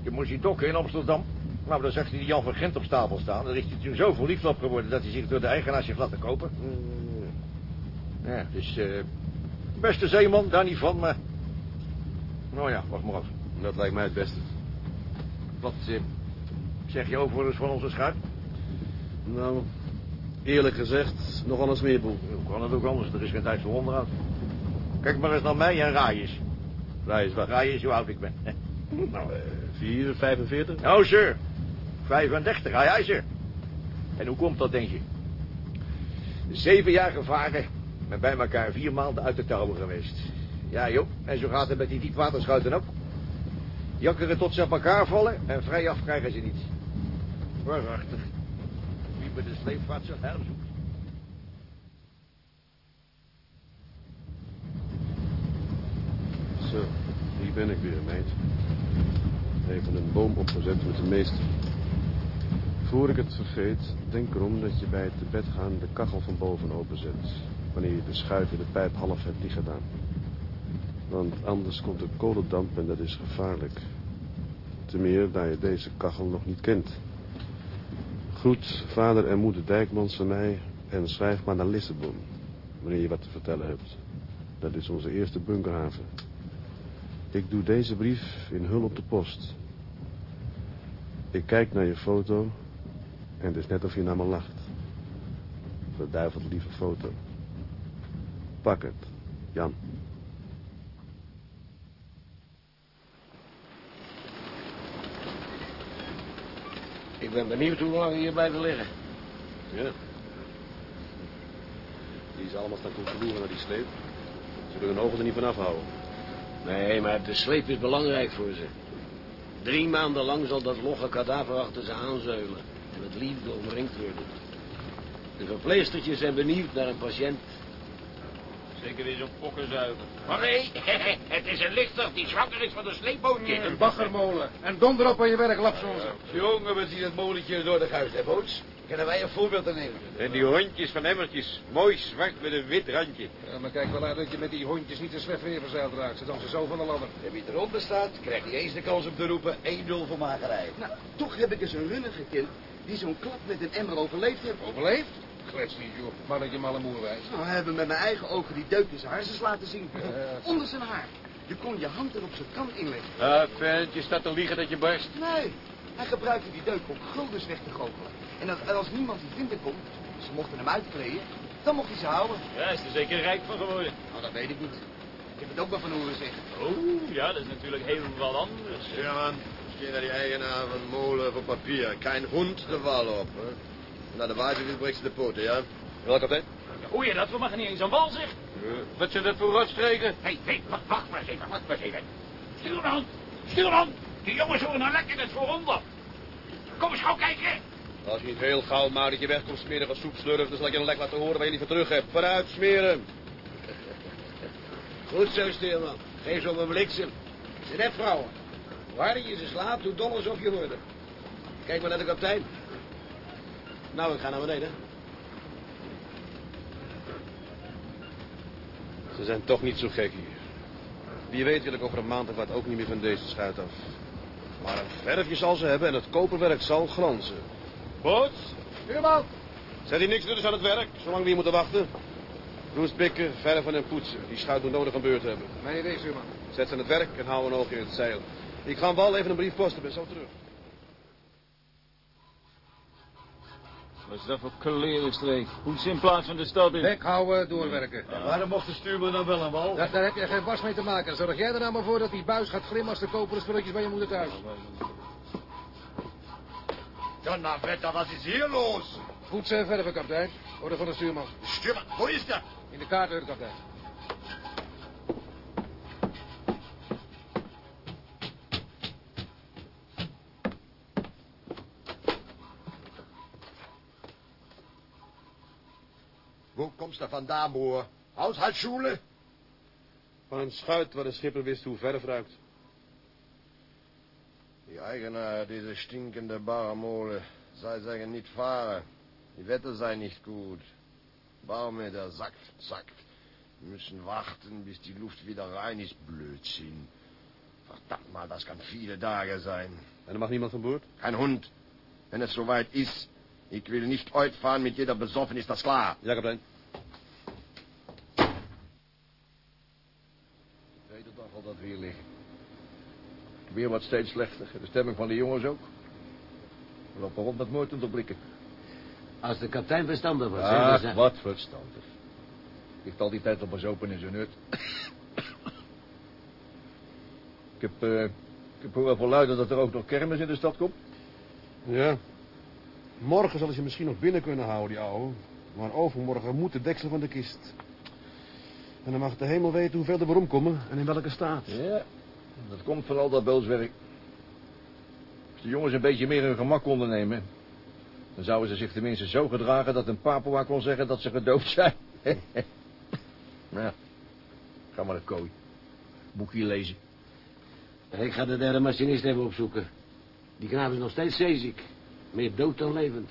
Je moest die dokken in Amsterdam. Nou, dan zag hij die Jan van Gent op stapel staan. Daar is hij toen zo verliefd op geworden dat hij zich door de eigenaars heeft laten kopen. Ja, dus eh beste zeeman, daar niet van, maar... Nou ja, wacht maar af. Dat lijkt mij het beste. Wat eh, zeg je overigens van onze schuit? Nou, eerlijk gezegd, nogal een smeerboel. Hoe kan het ook anders? Er is geen tijd voor onderhoud. Kijk maar eens naar mij en Raaiers. Raaiers wat? Raaiers, hoe oud ik ben. (laughs) Nou, eh, 4, 45? Nou, sir. 35, hij, hij, sir. En hoe komt dat, denk je? Zeven jaar gevaren, met bij elkaar vier maanden uit de touwen geweest. Ja, joh, en zo gaat het met die diepwaterschuiten ook. Jakkeren tot ze op elkaar vallen en vrij af krijgen ze niet. Waarachtig. Wie bij de sleepvaart zijn her zoekt. Zo, hier ben ik weer, meid. Even een boom opgezet met de meester. Voor ik het vergeet, denk erom dat je bij het te bed gaan de kachel van boven openzet. Wanneer je de schuit in de pijp half hebt gedaan. Want anders komt er kolendamp en dat is gevaarlijk. Te meer daar je deze kachel nog niet kent. Groet vader en moeder Dijkmans van mij en schrijf maar naar Lissabon. Wanneer je wat te vertellen hebt. Dat is onze eerste bunkerhaven. Ik doe deze brief in hul op de post. Ik kijk naar je foto en het is net of je naar me lacht. Verduiveld lieve foto. Pak het, Jan. Ik ben benieuwd hoe lang we hier blijven liggen. Ja. Die is allemaal staan controleren naar die sleep. Ze kunnen hun ogen er niet van afhouden. Nee, maar de sleep is belangrijk voor ze. Drie maanden lang zal dat logge kadaver achter ze aanzeulen. En met liefde omringd worden. De verpleestertjes zijn benieuwd naar een patiënt. Zeker weer zo'n pokkenzuiger. Maar nee, (laughs) het is een lichter die zwakker is van een sleepbootje. Een baggermolen. En donder op aan je werk, lapsonzen. Jongen, we zien het molentje door de guist, hè, boots? Kunnen wij een voorbeeld aan nemen? En die hondjes van Emmertjes, mooi zwart met een wit randje. Ja, maar kijk wel uit dat je met die hondjes niet te slecht weer verzeild raakt. Ze dansen zo van de ladder. En wie eronder staat, krijgt niet eens de kans om te roepen 1-0 voor magerij. Nou, toch heb ik eens een runner gekend die zo'n klap met een emmer overleefd heeft. Overleefd? Klets niet, joh. Mannetje malle moerwijs. Nou, we hebben met mijn eigen ogen die deuk in zijn harses laten zien. Ja. Onder zijn haar. Je kon je hand er op zijn kant inleggen. Ah, vent, je staat te liegen dat je barst. Nee, hij gebruikte die deuk om guldens weg te goochelen. En als, als niemand die vinden kon, ze mochten hem uitkleden, dan mocht hij ze houden. Ja, is er zeker rijk van geworden. Nou, dat weet ik niet. Ik heb het ook wel van horen zeggen. Oh, ja, dat is natuurlijk heel wat anders. Ja, man. Misschien naar die eigenaar van molen voor papier. Geen hond de wal op. Hè? En naar de waarschuwing breekt ze de poten, ja? Wel, kapitein? Hoe je dat? We mogen niet eens aan wal, zeg. wat zijn dat voor rotstreken? Hé, hé, wacht, wacht maar eens even, wacht maar eens even. Stuurman, stuurman, die jongens horen nou lekker het vooronder. Kom eens gauw kijken. Als je niet heel gauw maar dat je wegkomt smeren van soep slurft, dan zal ik je een lek laten horen waar je niet voor terug hebt. Vooruit, smeren. (laughs) Goed zo, stuurman. Geef ze op een bliksem. Ze net vrouwen. Harder je ze slaat, hoe doller ze op je worden. Kijk maar naar de kapitein. Nou, ik ga naar beneden. Ze zijn toch niet zo gek hier. Wie weet wil ik over een maand of wat ook niet meer van deze schuit af. Maar een verfje zal ze hebben en het koperwerk zal glanzen. Boots? Stuurman! Zet hier niks dus aan het werk, zolang we hier moeten wachten. Roest pikken, verven en poetsen. Die schuit moet nodig een beurt hebben. Mijn idee, stuurman. Zet ze aan het werk en hou een oog in het zeil. Ik ga wel even een brief posten, ben zo terug. Wat is dat voor? Hoe ze in plaats van de stad in? Bek houden, doorwerken. Waarom mocht de stuurman dan wel een wal? Daar, daar heb je geen was mee te maken. Zorg jij er nou maar voor dat die buis gaat glimmen als de koperen spulletjes bij je moeder thuis. Ja, nou, Betta, wat is hier los? Goed uh, verven, kapitein. Orde van de stuurman. Stuurman, hoe is dat? In de kaartheur, kapitein. Wo kommst du vandaan, broer? Haushaltsschule? Van een schuit waar de schipper wist hoe verf ruikt. Die Eigenaar dieser stinkende Barmole, zij zeggen niet varen. Die Wetter sei nicht gut. Baumeter sackt, sackt. Wir müssen warten, bis die Luft wieder rein ist. Blödsinn. Verdammt mal, das kann viele Tage sein. Er mag niemand van boord? Kein Hund. Wenn es soweit ist. Ich will nicht uitfahren mit jeder besoffen, ist das klar? Ja, kapitein. Weer wordt steeds slechter. De stemming van de jongens ook. We lopen rond met moord te blikken. Als de kapitein verstandig was, hè, Ah, wat verstandig. Ligt al die tijd op ons open in zijn hut. ik heb, eh, ik heb horen verluiden dat er ook nog kermis in de stad komt. Ja. Morgen zal hij ze misschien nog binnen kunnen houden, die ouwe. Maar overmorgen moet de deksel van de kist. En dan mag de hemel weten hoeveel er weer omkomen en in welke staat. Ja, dat komt van al dat booswerk. Als de jongens een beetje meer hun gemak konden nemen... dan zouden ze zich tenminste zo gedragen dat een Papua kon zeggen dat ze gedoofd zijn. (laughs) nou, ga maar naar kooi. Boekje lezen. Ik ga de derde machinist even opzoeken. Die knaap is nog steeds zeeziek. Meer dood dan levend.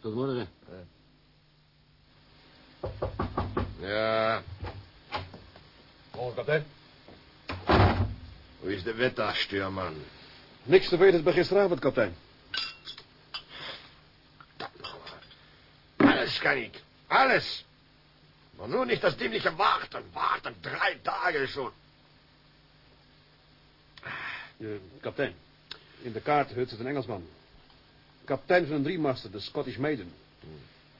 Tot morgen. Ja. Morgen, kapitein. Hoe is de Wetter, stuurman? Niks te weten bij gisteravond, kapitein. Alles kann ich. Alles. Maar nur nicht das dämliche Warten. Warten drei Tage schon. Eh, kapitein, in de kaarthut zit een Engelsman. Kapitein van een driemaster, de Scottish Maiden.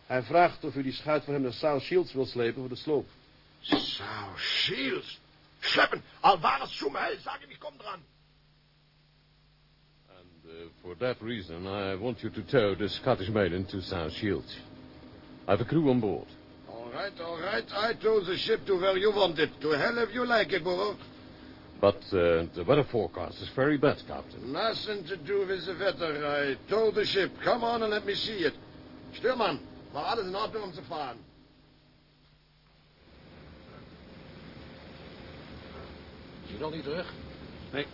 Hij vraagt of u die schuit van hem naar South Shields wilt slepen voor de sloop. Sau Shields. Schleppen. Al war es zum ich, komm dran. And uh, for that reason, I want you to tow the Scottish Maiden to South Shields. I have a crew on board. All right, all right. I tow the ship to where you want it. To hell if you like it, Burro. But uh, the weather forecast is very bad, Captain. Nothing to do with the weather. I tow the ship. Come on and let me see it. Stuurman, war alles in Ordnung um zu fahren? Is hij nog niet terug? Nee.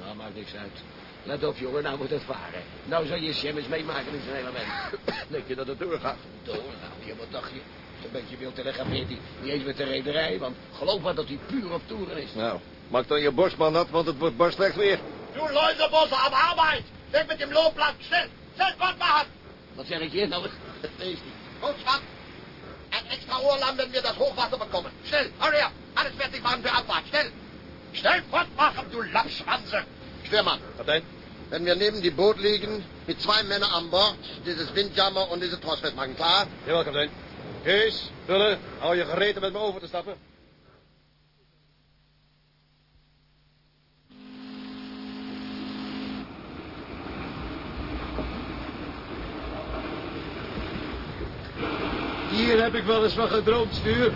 Nou, maakt niks uit. Let op, jongen, nou moet het varen. Nou zou je Sjem eens meemaken in zijn element. (coughs) Denk je dat het doorgaat? Doorgaan, ja, wat dacht je? Een beetje wild telegrafeert hij niet eens met de rederij, want geloof maar dat hij puur op toeren is. Nou, maak dan je borstman nat, want het wordt barst slecht weer. Du Läusebosse, am Arbeit! Weg mit dem Lohplatz! Schnell! Schnell Fahrt machen! Wat zeg ik hier nou? Dat is niet. Kurzfahrt! Ein extra Ohrlamm, wenn wir das Hochwasser bekommen. Schnell, hurry up! Alles fertig machen für Abfahrt, schnell! Schnell fortmachen, du Lappschwanze! Stürmann, Kapitein, wenn wir neben die Boot liegen, mit zwei Männern an Bord, dieses Windjammer und diese Tross festmachen, klar? jawel, kapitein. Kees, Vullen, hou je gereed om met me over te stappen. Hier heb ik wel eens van gedroomd, stuur.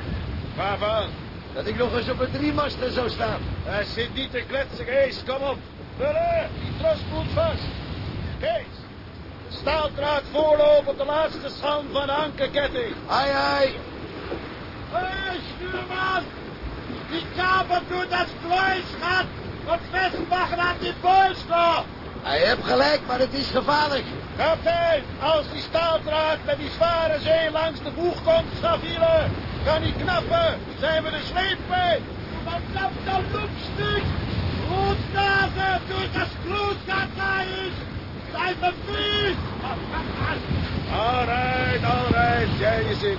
Waarvan? Dat ik nog eens op een driemaster zou staan. Hij zit niet te kletsen, Kees. Kom op. Vullen, die tros voelt vast. Kees, de staaldraad voorlopen op de laatste schand van de ankerketting. Ei, ei! Hey, stuurman! Die kaper doet dat vleesgat wat vastmachen aan die boystok. Hij hebt gelijk, maar het is gevaarlijk. Kapitein, als die staaldraad met die zware zee langs de boeg komt, schavielen, kan niet knappen, zijn we de sleep. Wat knapt dat loopstuk? Roetnazen, doet das kloosgat naar is. Zijn we vies. Alright, alright, jij je zin.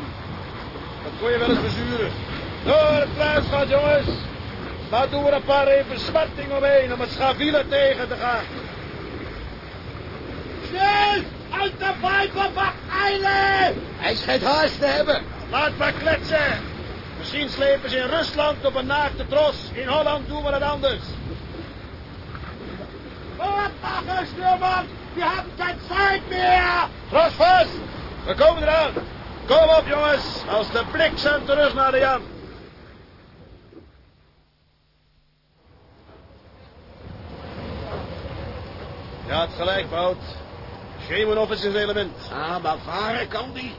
Dat kon je wel eens bezuren. Door het pluisgat, jongens. Nou doen we een paar even smarting omheen om het schavielen tegen te gaan. Snel! Uit de eilen! Hij schijnt haast te hebben. Laat maar kletsen. Misschien slepen ze in Rusland op een naakte tros. In Holland doen we het anders. Wat machen, stuurman? We hebben geen tijd meer. Tros vast. We komen eraan. Kom op, jongens. Als de bliksem terug naar de Jan. Ja, het gelijk, Bout. Schemenhoff is in zijn element. Ah, maar varen kan die.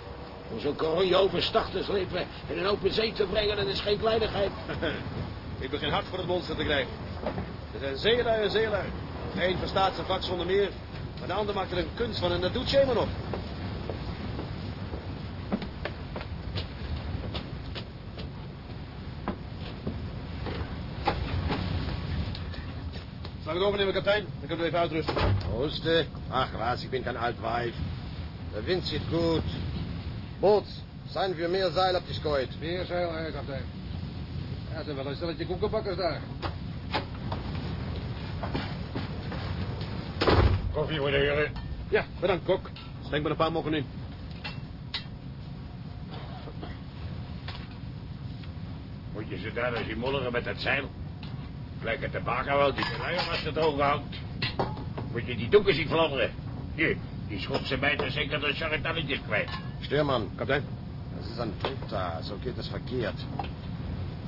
Om zo'n koronje over stag te slepen en in open zee te brengen, dat is geen kleinigheid. (laughs) Ik begin hard voor het monster te krijgen. Er zijn zeelui en zeelui. De een verstaat zijn vak zonder meer, maar de ander maakt er een kunst van en dat doet Shemanov. Zal ik het overnemen, kapitein? Dan kunnen we even uitrusten. Rusten? Ach was, ich bin kein Altweib. Der Wind zieht gut. Boot, zijn wir meer zeil op die skoit. Meer zeil, hè, kapitein. Ja, zijn wel een stelletje koekenbakkers daar. Koffie voor de heren. Ja, bedankt, kok. Schenk me een paar mokken in. Moet je ze daar eens in molleren met het zeil? Lijkt het de baker wel die de als het oog houdt. Moet je die doeken zien fladderen? Hier, die Schotse meid zeker de charretalletjes kwijt. Stürmann. Kapitein. Das ist ein da, so geht es verkehrt.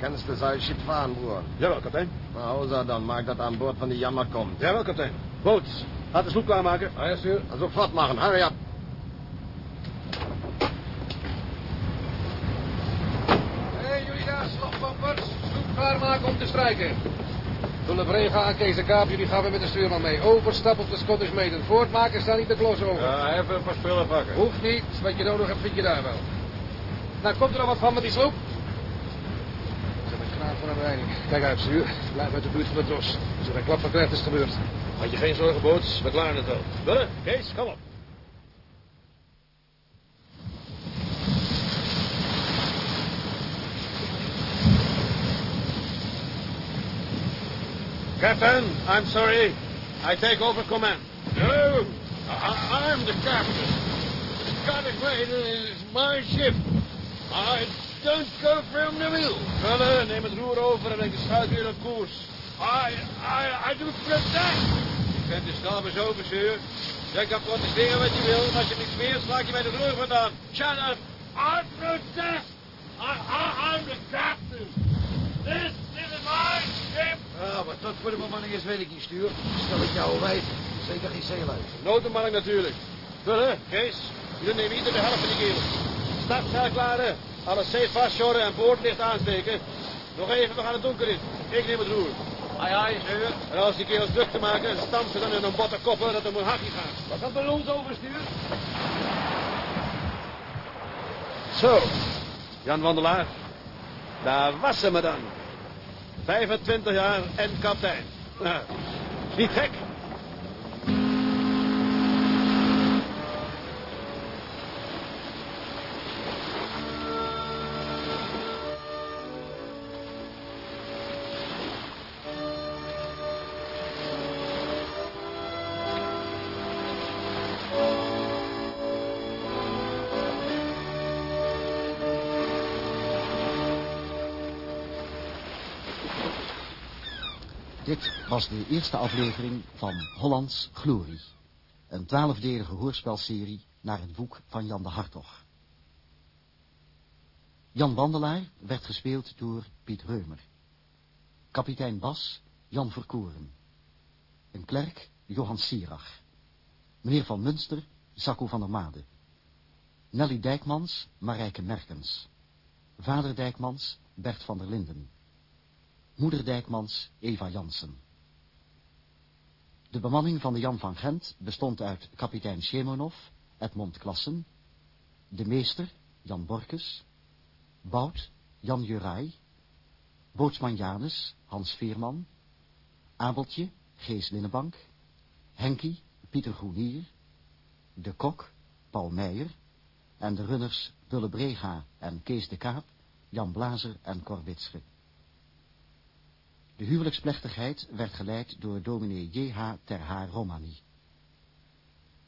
Kannst du sein Schiff fahren, Bruder? Jawel, kapitein. Na, außer dan, mag dat aan boord van die jammer komt. Jawel, kapitein. Boot, laat de sloep klaarmaken. Ah, ja, stuur. Sofort machen, hurry up. Hé, hey, jullie daar, slagpampers. Sloep klaarmaken om te strijken. Tulle Brega en Kees de Kaap, jullie gaan weer met de stuurman mee. Overstap op de Scottish Maiden. Voortmaken, staan niet de klos over. Ja, even een paar spullen pakken. Hoeft niet. Wat je nodig hebt, vind je daar wel. Nou, komt er nog wat van met die sloep? Zet een knaap van een reining. Kijk uit, stuur. Blijf uit de buurt van de tros. Als er een klap van krijgt, is het gebeurd. Had je geen zorgen, Boots. We klaren het wel. Willen? Kees, kom op. Captain, I'm sorry. I take over command. No, I, I'm the captain. Scottish Maiden is my ship. I don't go from the wheel. Vullen, neem het roer over en breng de schuit weer op koers. I, I, I do protest. Je bent de stam eens over, sir. Jij kan protesteren wat je wil, maar als je niks meer slaak je bij de rug vandaan. Shut up. I protest. I, I, I'm the captain. This is my ship. Ja, wat dat voor de bemanning is, weet ik niet, stuur. Stel ik jou weet. Zeker geen zeeluid. Notenmanning natuurlijk. Vullen, Kees, jullie nemen ieder de helft van die kerels. Startschijf klaren. Alles safe vastsjorren en boordlicht aansteken. Nog even, we gaan het donker in. Ik neem het roer. Ai, ai, sir. En als die kerels druk te maken, stamp ze dan in een botte koppen dat er een hakje gaat. Wat gaat bij ons overstuur? Zo, Jan Wandelaar. Daar was ze me dan. 25 jaar en kapitein. Nou, niet gek. Dit was de eerste aflevering van Hollands Glorie. Een twaalfdelige hoorspelserie naar het boek van Jan de Hartog. Jan Wandelaar werd gespeeld door Piet Reumer. Kapitein Bas, Jan Verkoren. Een klerk, Johan Sierach. Meneer van Munster, Sacco van der Made. Nelly Dijkmans, Marijke Merkens. Vader Dijkmans, Bert van der Linden. Moeder Dijkmans, Eva Jansen. De bemanning van de Jan van Gent bestond uit kapitein Shemonov, Edmond Klassen, de meester, Jan Borkes, Bout, Jan Juraj, bootsman Janus, Hans Veerman, Abeltje, Gees Linnenbank, Henkie, Pieter Groenier, de kok, Paul Meijer, en de runners Bulle Brega en Kees de Kaap, Jan Blazer en Cor Witsche. De huwelijksplechtigheid werd geleid door dominee J.H. ter Haar Romani.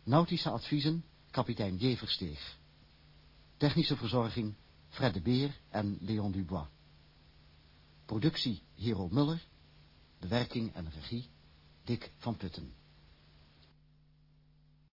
Nautische adviezen, kapitein J. Versteeg. Technische verzorging, Fred de Beer en Leon Dubois. Productie, Hero Muller. Bewerking en regie, Dick van Putten.